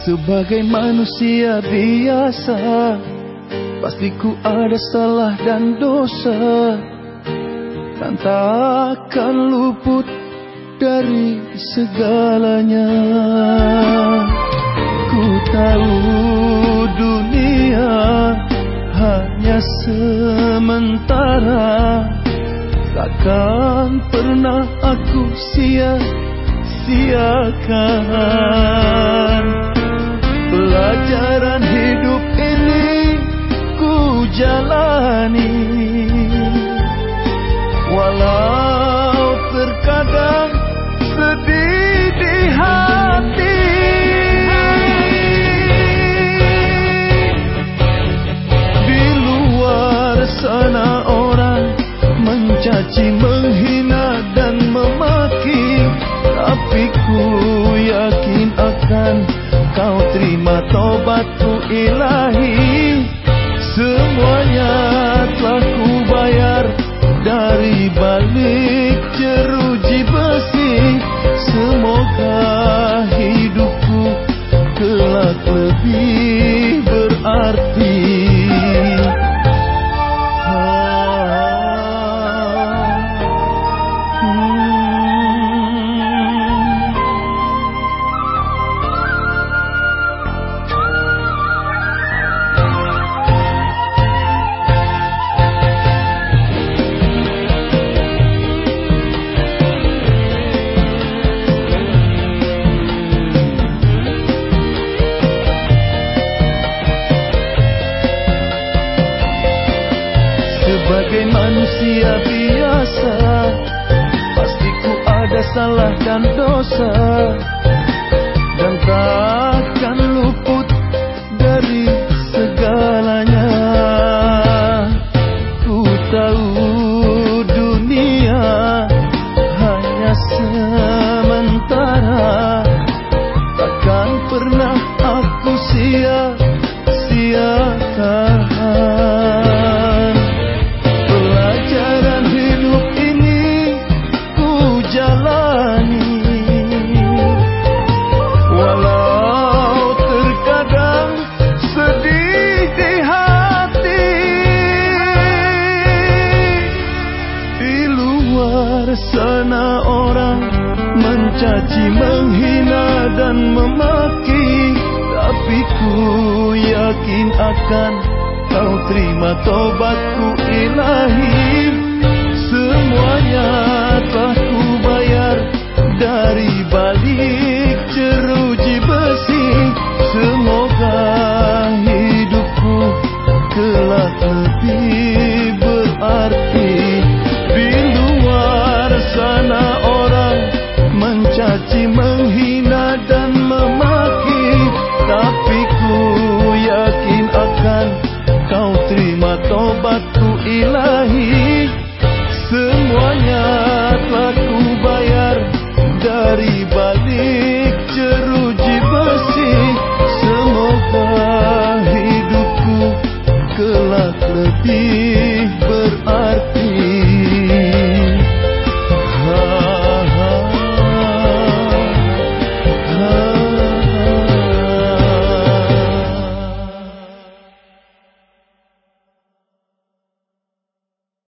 Sebagai manusia biasa Pasti ku ada salah dan dosa. Dan takkan luput dari segalanya. Ku tahu dunia hanya sementara. Takkan pernah aku sia-siakan kau terima tobatku ilahi. Semuanya telah ku bayar dari balik jeruji besi. Semoga hidupku kelak lebih berarti biasa Pasti ku ada salah dan dosa. Dan takkan sana orang mencaci, menghina dan memaki. Tapi ku yakin akan kau terima tobatku ilahi. Semuanya